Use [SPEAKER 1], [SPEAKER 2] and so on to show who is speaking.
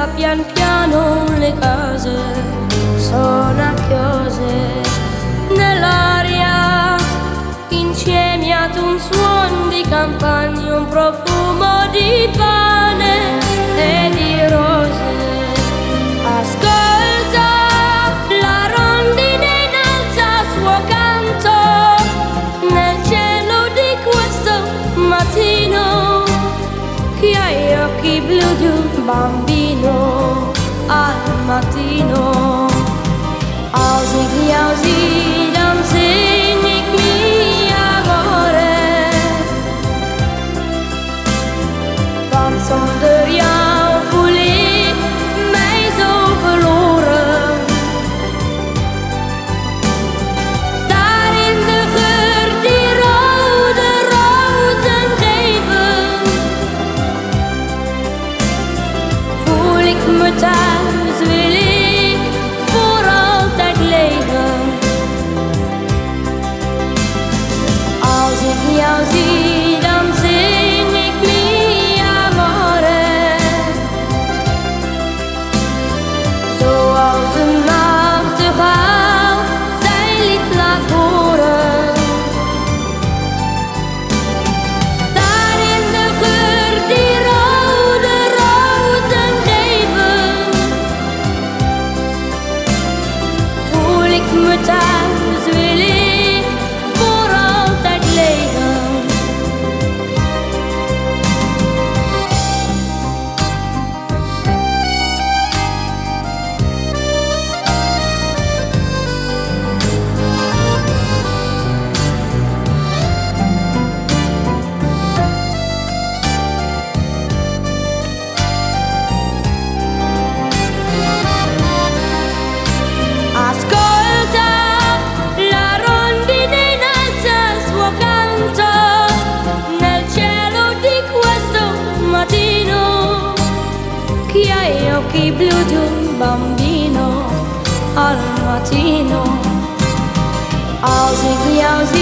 [SPEAKER 1] resta pian piano le case sono chiuse chiose nella io chi blu di un bambino al mattino. Ausig, ausig, dann sing ich mi amore. Bam, time. mưa tan Gli occhi blu di un bambino al mattino. Ausig, ausig.